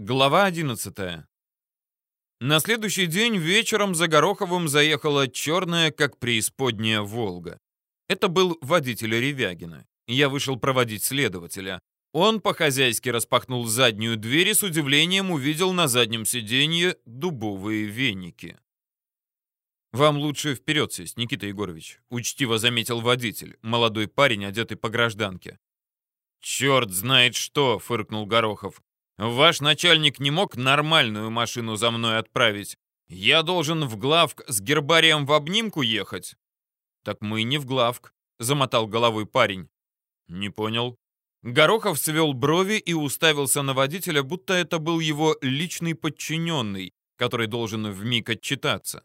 Глава 11. На следующий день вечером за Гороховым заехала черная, как преисподняя «Волга». Это был водитель Ревягина. Я вышел проводить следователя. Он по-хозяйски распахнул заднюю дверь и с удивлением увидел на заднем сиденье дубовые веники. «Вам лучше вперед сесть, Никита Егорович», — учтиво заметил водитель, молодой парень, одетый по гражданке. «Черт знает что!» — фыркнул Горохов. Ваш начальник не мог нормальную машину за мной отправить. Я должен в главк с гербарием в обнимку ехать. Так мы не в главк, замотал головой парень. Не понял. Горохов свел брови и уставился на водителя, будто это был его личный подчиненный, который должен вмиг отчитаться.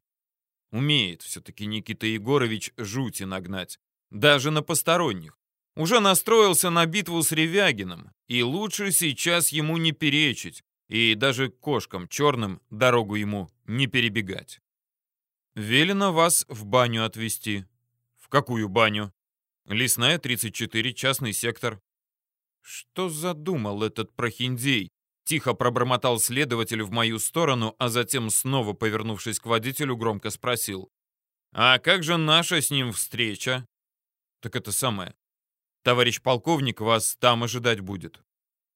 Умеет все-таки Никита Егорович жути нагнать. Даже на посторонних уже настроился на битву с Ревягиным, и лучше сейчас ему не перечить, и даже кошкам черным дорогу ему не перебегать. Велено вас в баню отвезти. В какую баню? Лесная, 34, частный сектор. Что задумал этот прохиндей? Тихо пробормотал следователь в мою сторону, а затем, снова повернувшись к водителю, громко спросил. «А как же наша с ним встреча?» «Так это самое. Товарищ полковник вас там ожидать будет».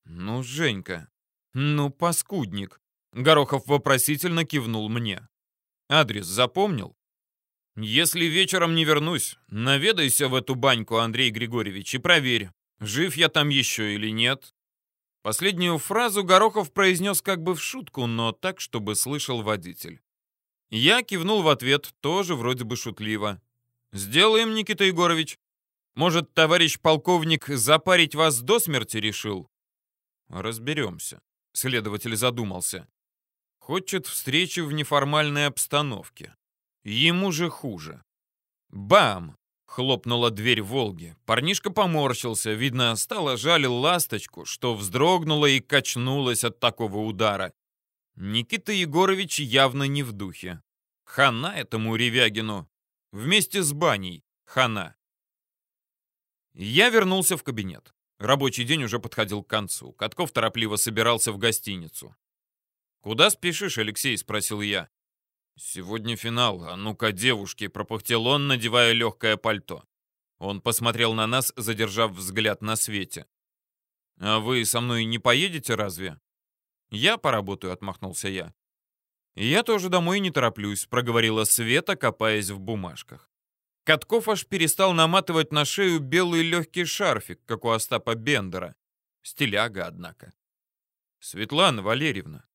«Ну, Женька, ну, паскудник». Горохов вопросительно кивнул мне. «Адрес запомнил?» «Если вечером не вернусь, наведайся в эту баньку, Андрей Григорьевич, и проверь, жив я там еще или нет». Последнюю фразу Горохов произнес как бы в шутку, но так, чтобы слышал водитель. Я кивнул в ответ, тоже вроде бы шутливо. «Сделаем, Никита Егорович. Может, товарищ полковник запарить вас до смерти решил? Разберемся. Следователь задумался. Хочет встречи в неформальной обстановке. Ему же хуже. Бам! Хлопнула дверь «Волги». Парнишка поморщился. Видно, стало жаль ласточку, что вздрогнула и качнулась от такого удара. Никита Егорович явно не в духе. Хана этому Ревягину. Вместе с баней. Хана. Я вернулся в кабинет. Рабочий день уже подходил к концу. Катков торопливо собирался в гостиницу. «Куда спешишь, Алексей?» — спросил я. «Сегодня финал, а ну-ка, девушки!» — пропыхтел он, надевая легкое пальто. Он посмотрел на нас, задержав взгляд на свете. «А вы со мной не поедете разве?» «Я поработаю», — отмахнулся я. «Я тоже домой не тороплюсь», — проговорила Света, копаясь в бумажках. Катков аж перестал наматывать на шею белый легкий шарфик, как у Остапа Бендера. Стиляга, однако. «Светлана Валерьевна,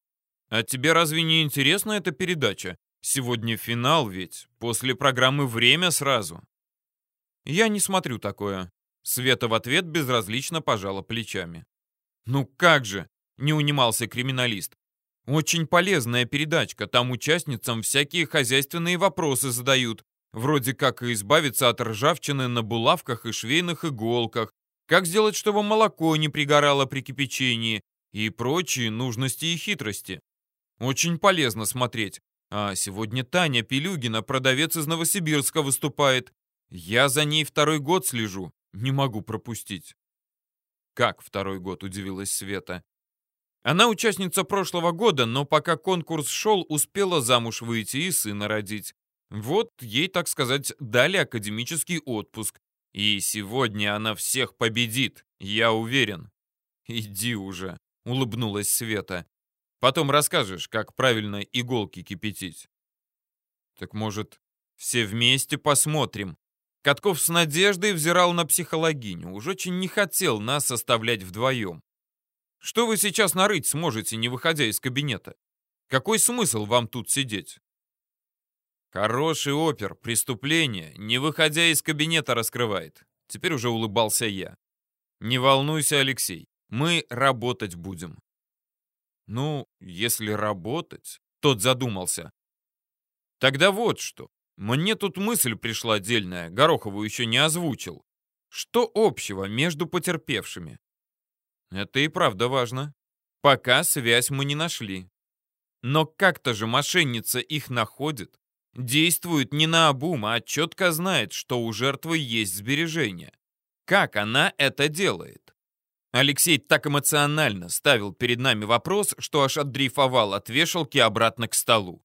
а тебе разве не интересна эта передача? Сегодня финал ведь, после программы «Время» сразу». «Я не смотрю такое». Света в ответ безразлично пожала плечами. «Ну как же!» — не унимался криминалист. «Очень полезная передачка, там участницам всякие хозяйственные вопросы задают, Вроде как избавиться от ржавчины на булавках и швейных иголках, как сделать, чтобы молоко не пригорало при кипячении и прочие нужности и хитрости. Очень полезно смотреть. А сегодня Таня Пилюгина, продавец из Новосибирска, выступает. Я за ней второй год слежу. Не могу пропустить. Как второй год, удивилась Света. Она участница прошлого года, но пока конкурс шел, успела замуж выйти и сына родить. Вот ей, так сказать, дали академический отпуск. И сегодня она всех победит, я уверен. Иди уже, улыбнулась Света. Потом расскажешь, как правильно иголки кипятить. Так может, все вместе посмотрим? Катков с надеждой взирал на психологиню. Уж очень не хотел нас оставлять вдвоем. Что вы сейчас нарыть сможете, не выходя из кабинета? Какой смысл вам тут сидеть? Хороший опер, преступление, не выходя из кабинета, раскрывает. Теперь уже улыбался я. Не волнуйся, Алексей, мы работать будем. Ну, если работать, тот задумался. Тогда вот что. Мне тут мысль пришла отдельная, Горохову еще не озвучил. Что общего между потерпевшими? Это и правда важно. Пока связь мы не нашли. Но как-то же мошенница их находит. Действует не на обум, а четко знает, что у жертвы есть сбережения. Как она это делает? Алексей так эмоционально ставил перед нами вопрос, что аж отдрейфовал от вешалки обратно к столу.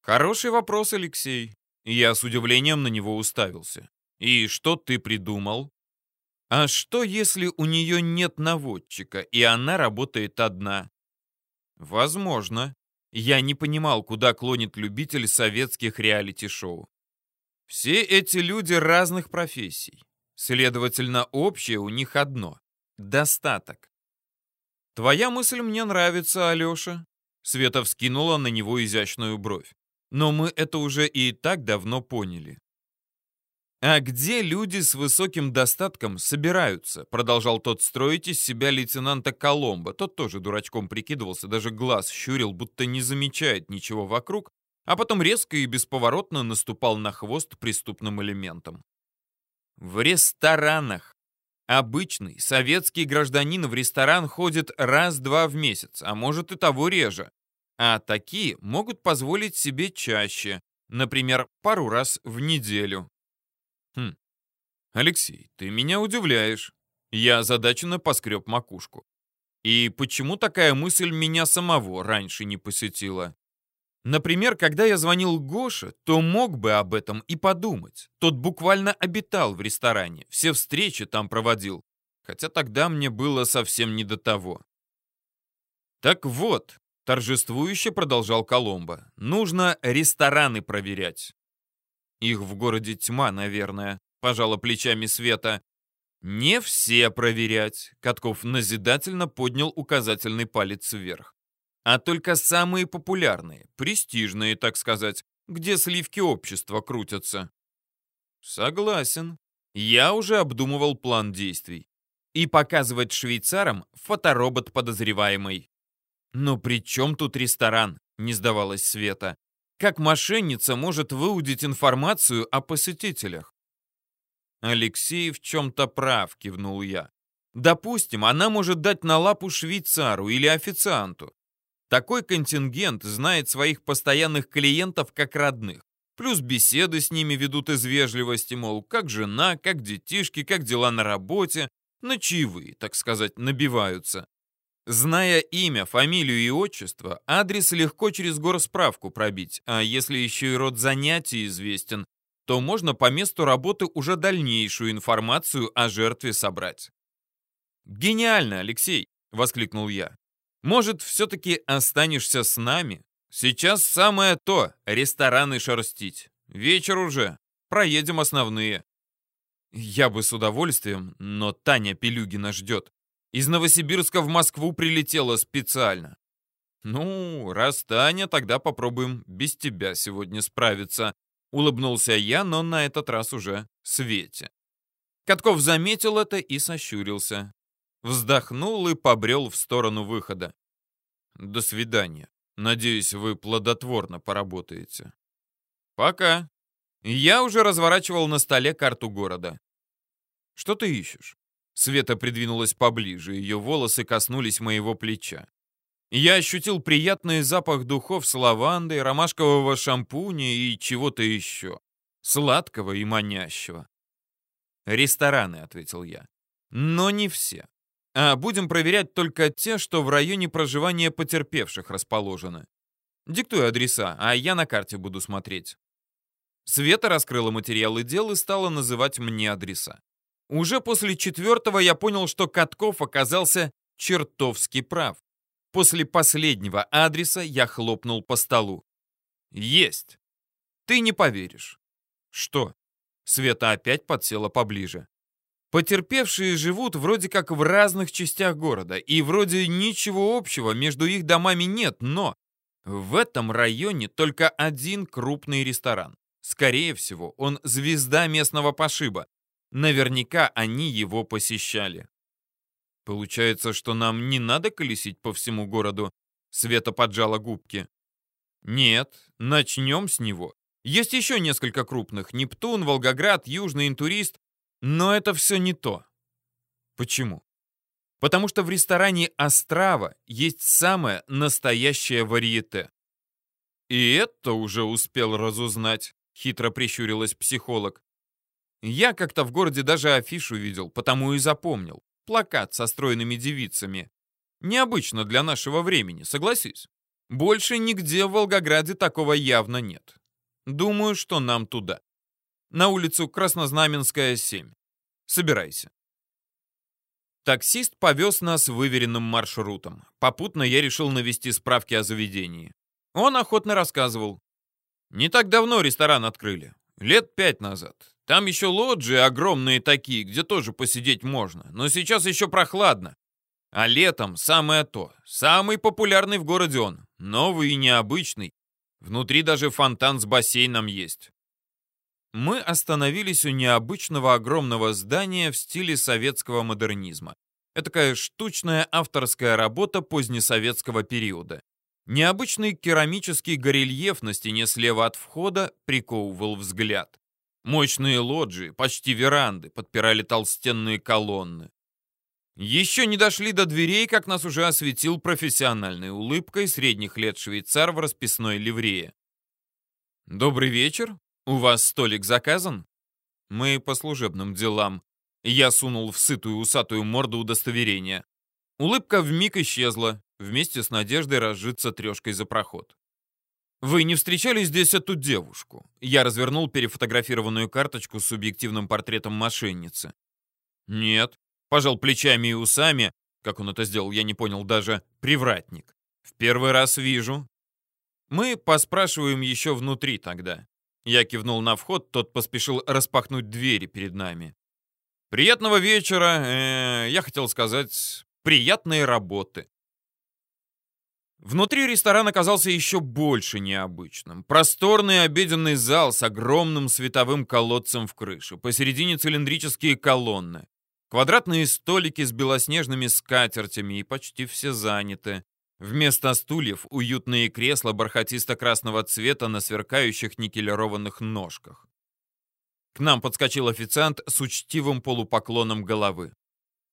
Хороший вопрос, Алексей. Я с удивлением на него уставился. И что ты придумал? А что, если у нее нет наводчика, и она работает одна? Возможно. Я не понимал, куда клонит любитель советских реалити-шоу. Все эти люди разных профессий. Следовательно, общее у них одно — достаток. Твоя мысль мне нравится, Алеша. Света вскинула на него изящную бровь. Но мы это уже и так давно поняли. «А где люди с высоким достатком собираются?» Продолжал тот строить из себя лейтенанта Коломбо. Тот тоже дурачком прикидывался, даже глаз щурил, будто не замечает ничего вокруг, а потом резко и бесповоротно наступал на хвост преступным элементам. В ресторанах. Обычный советский гражданин в ресторан ходит раз-два в месяц, а может и того реже. А такие могут позволить себе чаще, например, пару раз в неделю. Хм. Алексей, ты меня удивляешь. Я озадаченно поскреб макушку. И почему такая мысль меня самого раньше не посетила? Например, когда я звонил Гоше, то мог бы об этом и подумать. Тот буквально обитал в ресторане, все встречи там проводил. Хотя тогда мне было совсем не до того. Так вот, торжествующе продолжал Коломбо, нужно рестораны проверять. Их в городе тьма, наверное, пожала плечами Света. Не все проверять. Катков назидательно поднял указательный палец вверх. А только самые популярные, престижные, так сказать, где сливки общества крутятся. Согласен. Я уже обдумывал план действий. И показывать швейцарам фоторобот подозреваемый. Но при чем тут ресторан? Не сдавалась Света. Как мошенница может выудить информацию о посетителях? Алексей в чем-то прав, кивнул я. Допустим, она может дать на лапу швейцару или официанту. Такой контингент знает своих постоянных клиентов как родных. Плюс беседы с ними ведут из вежливости, мол, как жена, как детишки, как дела на работе, на чаевые, так сказать, набиваются. Зная имя, фамилию и отчество, адрес легко через горосправку пробить, а если еще и род занятий известен, то можно по месту работы уже дальнейшую информацию о жертве собрать. «Гениально, Алексей!» — воскликнул я. «Может, все-таки останешься с нами? Сейчас самое то — рестораны шерстить. Вечер уже. Проедем основные». Я бы с удовольствием, но Таня Пелюгина ждет. Из Новосибирска в Москву прилетела специально. Ну, раз Таня, тогда попробуем без тебя сегодня справиться. Улыбнулся я, но на этот раз уже Свете. Катков заметил это и сощурился. Вздохнул и побрел в сторону выхода. До свидания. Надеюсь, вы плодотворно поработаете. Пока. Я уже разворачивал на столе карту города. Что ты ищешь? Света придвинулась поближе, ее волосы коснулись моего плеча. Я ощутил приятный запах духов с лавандой, ромашкового шампуня и чего-то еще. Сладкого и манящего. «Рестораны», — ответил я. «Но не все. А будем проверять только те, что в районе проживания потерпевших расположены. Диктуй адреса, а я на карте буду смотреть». Света раскрыла материалы дел и стала называть мне адреса. Уже после четвертого я понял, что Катков оказался чертовски прав. После последнего адреса я хлопнул по столу. Есть. Ты не поверишь. Что? Света опять подсела поближе. Потерпевшие живут вроде как в разных частях города, и вроде ничего общего между их домами нет, но в этом районе только один крупный ресторан. Скорее всего, он звезда местного пошиба, Наверняка они его посещали. Получается, что нам не надо колесить по всему городу? Света поджала губки. Нет, начнем с него. Есть еще несколько крупных. Нептун, Волгоград, Южный Интурист. Но это все не то. Почему? Потому что в ресторане «Острава» есть самое настоящее варьете. И это уже успел разузнать, хитро прищурилась психолог. Я как-то в городе даже афишу видел, потому и запомнил. плакат со стройными девицами. Необычно для нашего времени, согласись. Больше нигде в Волгограде такого явно нет. Думаю, что нам туда. На улицу Краснознаменская, 7. Собирайся. Таксист повез нас выверенным маршрутом. Попутно я решил навести справки о заведении. Он охотно рассказывал. Не так давно ресторан открыли. Лет пять назад. Там еще лоджии огромные такие, где тоже посидеть можно. Но сейчас еще прохладно. А летом самое то. Самый популярный в городе он. Новый и необычный. Внутри даже фонтан с бассейном есть. Мы остановились у необычного огромного здания в стиле советского модернизма. Это такая штучная авторская работа позднесоветского периода. Необычный керамический горельеф на стене слева от входа приковывал взгляд. Мощные лоджии, почти веранды, подпирали толстенные колонны. Еще не дошли до дверей, как нас уже осветил профессиональной улыбкой средних лет швейцар в расписной ливрее. «Добрый вечер. У вас столик заказан?» «Мы по служебным делам». Я сунул в сытую усатую морду удостоверения. Улыбка вмиг исчезла, вместе с надеждой разжиться трешкой за проход. «Вы не встречали здесь эту девушку?» Я развернул перефотографированную карточку с субъективным портретом мошенницы. «Нет», — пожал плечами и усами, как он это сделал, я не понял даже, привратник. «В первый раз вижу». «Мы поспрашиваем еще внутри тогда». Я кивнул на вход, тот поспешил распахнуть двери перед нами. «Приятного вечера, э, я хотел сказать, приятной работы». Внутри ресторан оказался еще больше необычным. Просторный обеденный зал с огромным световым колодцем в крыше. Посередине цилиндрические колонны. Квадратные столики с белоснежными скатертями и почти все заняты. Вместо стульев уютные кресла бархатисто-красного цвета на сверкающих никелированных ножках. К нам подскочил официант с учтивым полупоклоном головы.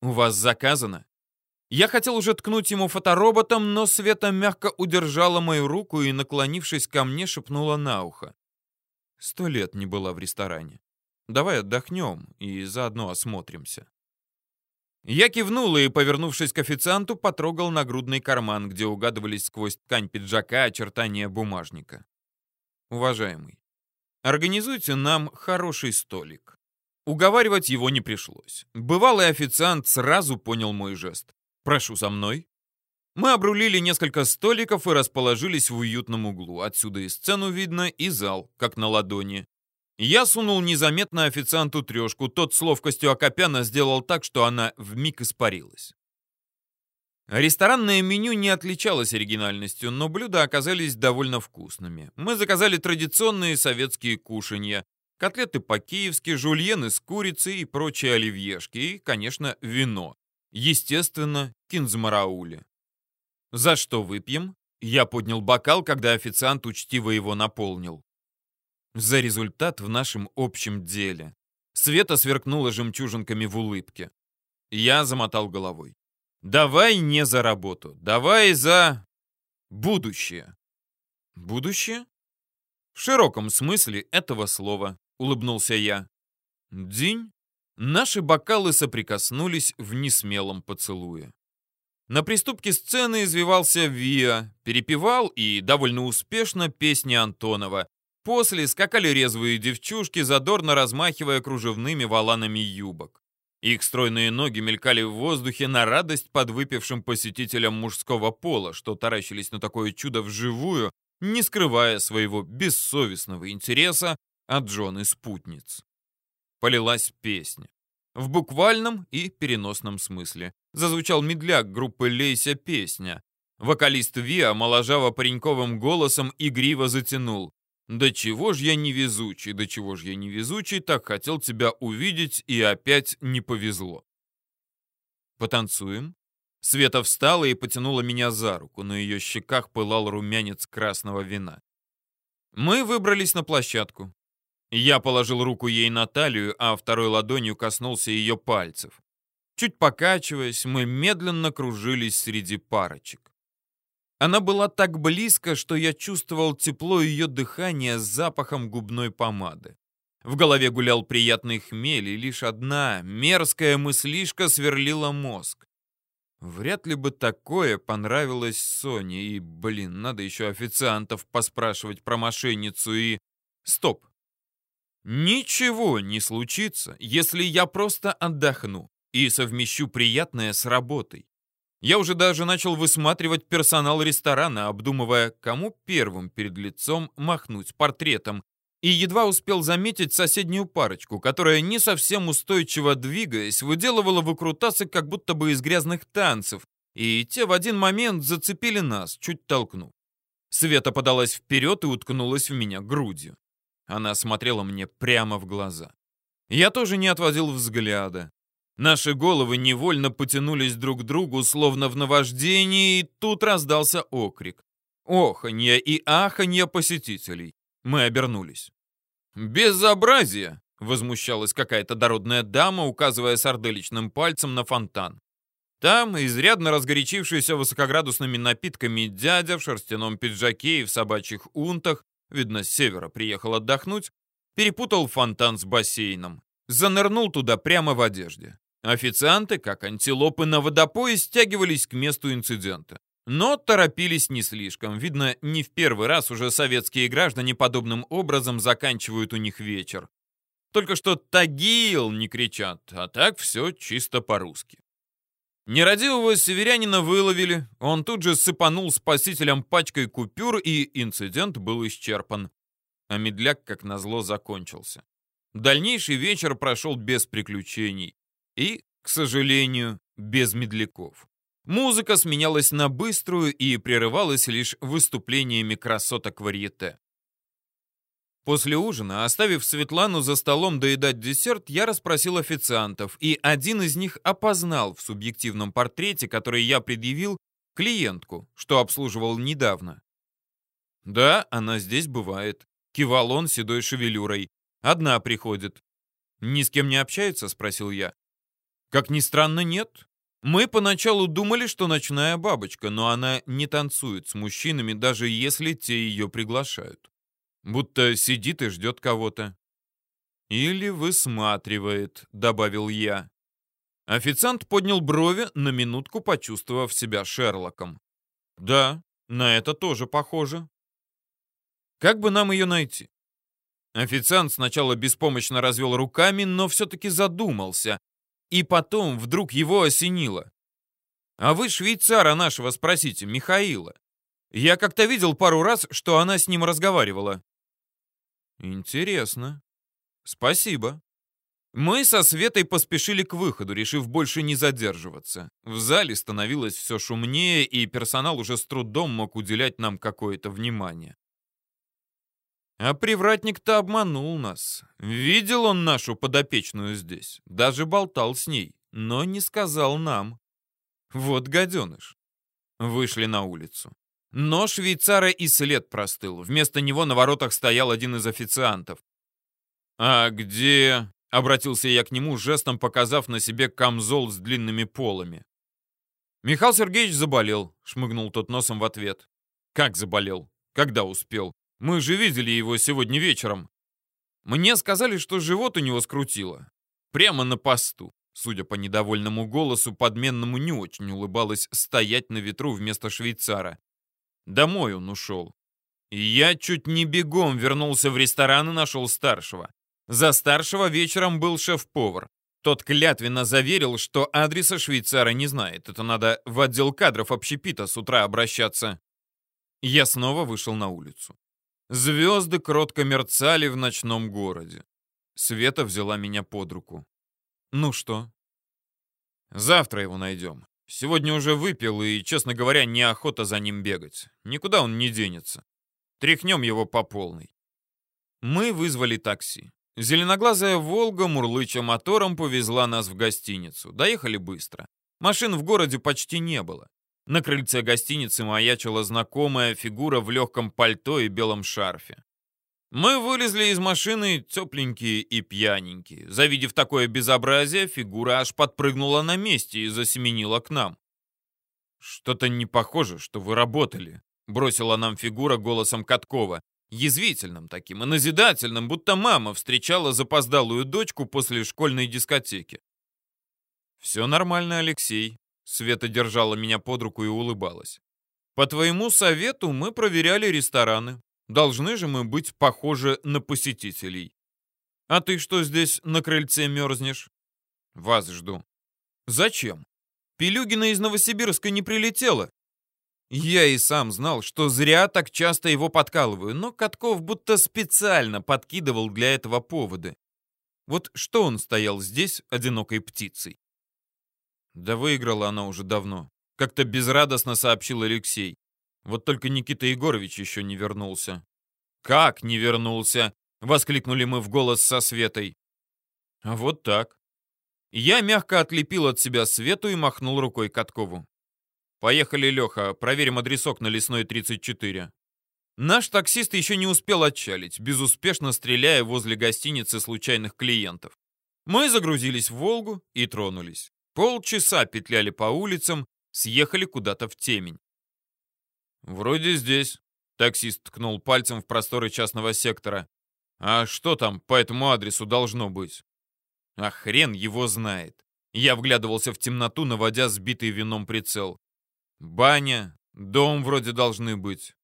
«У вас заказано?» Я хотел уже ткнуть ему фотороботом, но Света мягко удержала мою руку и, наклонившись ко мне, шепнула на ухо. «Сто лет не была в ресторане. Давай отдохнем и заодно осмотримся». Я кивнул и, повернувшись к официанту, потрогал нагрудный карман, где угадывались сквозь ткань пиджака очертания бумажника. «Уважаемый, организуйте нам хороший столик». Уговаривать его не пришлось. Бывалый официант сразу понял мой жест. «Прошу за мной». Мы обрулили несколько столиков и расположились в уютном углу. Отсюда и сцену видно, и зал, как на ладони. Я сунул незаметно официанту трешку. Тот с ловкостью Акопяна сделал так, что она вмиг испарилась. Ресторанное меню не отличалось оригинальностью, но блюда оказались довольно вкусными. Мы заказали традиционные советские кушанья. Котлеты по-киевски, жульены с курицей и прочие оливьешки. И, конечно, вино. Естественно, кинзмараули. «За что выпьем?» Я поднял бокал, когда официант учтиво его наполнил. «За результат в нашем общем деле». Света сверкнула жемчужинками в улыбке. Я замотал головой. «Давай не за работу, давай за... будущее». «Будущее?» «В широком смысле этого слова», — улыбнулся я. «День?» Наши бокалы соприкоснулись в несмелом поцелуе. На приступке сцены извивался Виа, перепевал и довольно успешно песни Антонова. После скакали резвые девчушки, задорно размахивая кружевными воланами юбок. Их стройные ноги мелькали в воздухе на радость подвыпившим посетителям мужского пола, что таращились на такое чудо вживую, не скрывая своего бессовестного интереса от жены спутниц полилась песня. В буквальном и переносном смысле. Зазвучал медляк группы Лейся песня. Вокалист Виа, моложаво пареньковым голосом, игриво затянул. «Да чего ж я невезучий, да чего ж я невезучий, так хотел тебя увидеть, и опять не повезло». «Потанцуем?» Света встала и потянула меня за руку, на ее щеках пылал румянец красного вина. Мы выбрались на площадку. Я положил руку ей на талию, а второй ладонью коснулся ее пальцев. Чуть покачиваясь, мы медленно кружились среди парочек. Она была так близко, что я чувствовал тепло ее дыхания с запахом губной помады. В голове гулял приятный хмель, и лишь одна мерзкая мыслишка сверлила мозг. Вряд ли бы такое понравилось Соне, и, блин, надо еще официантов поспрашивать про мошенницу и... Стоп! Ничего не случится, если я просто отдохну и совмещу приятное с работой. Я уже даже начал высматривать персонал ресторана, обдумывая, кому первым перед лицом махнуть портретом, и едва успел заметить соседнюю парочку, которая, не совсем устойчиво двигаясь, выделывала выкрутасы как будто бы из грязных танцев, и те в один момент зацепили нас, чуть толкнув. Света подалась вперед и уткнулась в меня грудью. Она смотрела мне прямо в глаза. Я тоже не отводил взгляда. Наши головы невольно потянулись друг к другу, словно в наваждении, и тут раздался окрик. Оханье и аханье посетителей. Мы обернулись. «Безобразие!» — возмущалась какая-то дородная дама, указывая сарделичным пальцем на фонтан. Там, изрядно разгорячившийся высокоградусными напитками дядя в шерстяном пиджаке и в собачьих унтах, видно, с севера приехал отдохнуть, перепутал фонтан с бассейном. Занырнул туда прямо в одежде. Официанты, как антилопы на водопое, стягивались к месту инцидента. Но торопились не слишком. Видно, не в первый раз уже советские граждане подобным образом заканчивают у них вечер. Только что «Тагил» не кричат, а так все чисто по-русски. Нерадивого северянина выловили, он тут же сыпанул спасителям пачкой купюр, и инцидент был исчерпан. А медляк, как назло, закончился. Дальнейший вечер прошел без приключений. И, к сожалению, без медляков. Музыка сменялась на быструю и прерывалась лишь выступлениями красоток варьете. После ужина, оставив Светлану за столом доедать десерт, я расспросил официантов, и один из них опознал в субъективном портрете, который я предъявил, клиентку, что обслуживал недавно. «Да, она здесь бывает», — кивал он седой шевелюрой. «Одна приходит». «Ни с кем не общается?» — спросил я. «Как ни странно, нет. Мы поначалу думали, что ночная бабочка, но она не танцует с мужчинами, даже если те ее приглашают. Будто сидит и ждет кого-то. Или высматривает, добавил я. Официант поднял брови, на минутку почувствовав себя Шерлоком. Да, на это тоже похоже. Как бы нам ее найти? Официант сначала беспомощно развел руками, но все-таки задумался, и потом вдруг его осенило. «А вы швейцара нашего спросите, Михаила. Я как-то видел пару раз, что она с ним разговаривала». «Интересно. Спасибо». Мы со Светой поспешили к выходу, решив больше не задерживаться. В зале становилось все шумнее, и персонал уже с трудом мог уделять нам какое-то внимание. А привратник-то обманул нас. Видел он нашу подопечную здесь, даже болтал с ней, но не сказал нам. Вот гаденыш. Вышли на улицу. Но швейцара и след простыл. Вместо него на воротах стоял один из официантов. «А где...» — обратился я к нему, жестом показав на себе камзол с длинными полами. «Михаил Сергеевич заболел», — шмыгнул тот носом в ответ. «Как заболел? Когда успел? Мы же видели его сегодня вечером. Мне сказали, что живот у него скрутило. Прямо на посту. Судя по недовольному голосу, подменному не очень улыбалось стоять на ветру вместо швейцара. Домой он ушел. Я чуть не бегом вернулся в ресторан и нашел старшего. За старшего вечером был шеф-повар. Тот клятвенно заверил, что адреса швейцара не знает. Это надо в отдел кадров общепита с утра обращаться. Я снова вышел на улицу. Звезды кротко мерцали в ночном городе. Света взяла меня под руку. «Ну что?» «Завтра его найдем. Сегодня уже выпил, и, честно говоря, неохота за ним бегать. Никуда он не денется. Тряхнем его по полной». Мы вызвали такси. Зеленоглазая «Волга» мурлыча мотором повезла нас в гостиницу. Доехали быстро. Машин в городе почти не было. На крыльце гостиницы маячила знакомая фигура в легком пальто и белом шарфе. Мы вылезли из машины тепленькие и пьяненькие. Завидев такое безобразие, фигура аж подпрыгнула на месте и засеменила к нам. «Что-то не похоже, что вы работали», — бросила нам фигура голосом Каткова. Язвительным таким и назидательным, будто мама встречала запоздалую дочку после школьной дискотеки. «Все нормально, Алексей», — Света держала меня под руку и улыбалась. «По твоему совету мы проверяли рестораны. Должны же мы быть похожи на посетителей. А ты что здесь на крыльце мерзнешь?» «Вас жду». «Зачем? Пилюгина из Новосибирска не прилетела. Я и сам знал, что зря так часто его подкалываю, но Катков будто специально подкидывал для этого поводы. Вот что он стоял здесь одинокой птицей? Да выиграла она уже давно. Как-то безрадостно сообщил Алексей. Вот только Никита Егорович еще не вернулся. «Как не вернулся?» — воскликнули мы в голос со Светой. А вот так. Я мягко отлепил от себя Свету и махнул рукой Каткову. «Поехали, Леха, проверим адресок на Лесной 34». Наш таксист еще не успел отчалить, безуспешно стреляя возле гостиницы случайных клиентов. Мы загрузились в «Волгу» и тронулись. Полчаса петляли по улицам, съехали куда-то в темень. «Вроде здесь», — таксист ткнул пальцем в просторы частного сектора. «А что там по этому адресу должно быть?» «А хрен его знает». Я вглядывался в темноту, наводя сбитый вином прицел. Баня, дом вроде должны быть.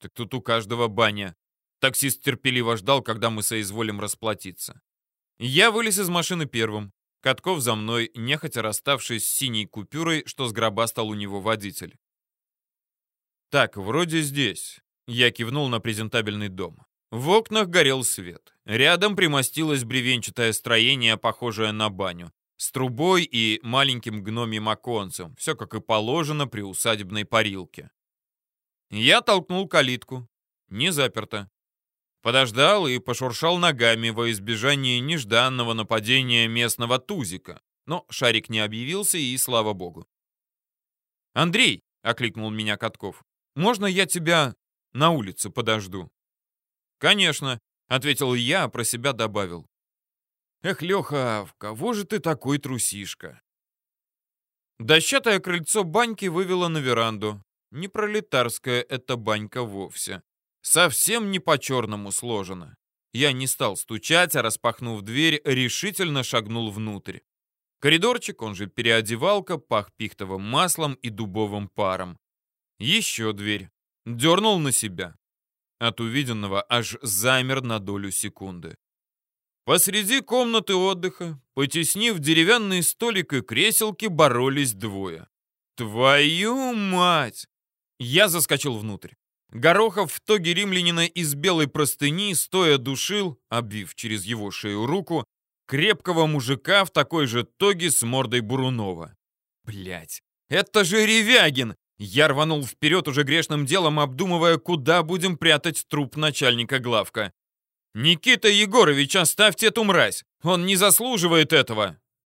Так тут у каждого баня. Таксист терпеливо ждал, когда мы соизволим расплатиться. Я вылез из машины первым. Катков за мной, нехотя расставшись с синей купюрой, что с гроба стал у него водитель. «Так, вроде здесь». Я кивнул на презентабельный дом. В окнах горел свет. Рядом примостилось бревенчатое строение, похожее на баню с трубой и маленьким гномьим оконцем, все как и положено при усадебной парилке. Я толкнул калитку. Не заперто. Подождал и пошуршал ногами во избежание нежданного нападения местного тузика. Но шарик не объявился, и слава богу. «Андрей!» — окликнул меня Катков. «Можно я тебя на улице подожду?» «Конечно», — ответил я, а про себя добавил. Эх, Леха, в кого же ты такой трусишка? Дощатое крыльцо баньки вывело на веранду. Не пролетарская эта банька вовсе. Совсем не по-черному сложено. Я не стал стучать, а распахнув дверь, решительно шагнул внутрь. Коридорчик, он же переодевалка, пах пихтовым маслом и дубовым паром. Еще дверь. Дернул на себя. От увиденного аж замер на долю секунды. Посреди комнаты отдыха, потеснив деревянный столик и креселки, боролись двое. Твою мать! Я заскочил внутрь. Горохов в тоге римлянина из белой простыни, стоя душил, обвив через его шею руку, крепкого мужика в такой же тоге с мордой Бурунова. Блять, это же Ревягин! Я рванул вперед уже грешным делом, обдумывая, куда будем прятать труп начальника главка. «Никита Егорович, оставьте эту мразь! Он не заслуживает этого!»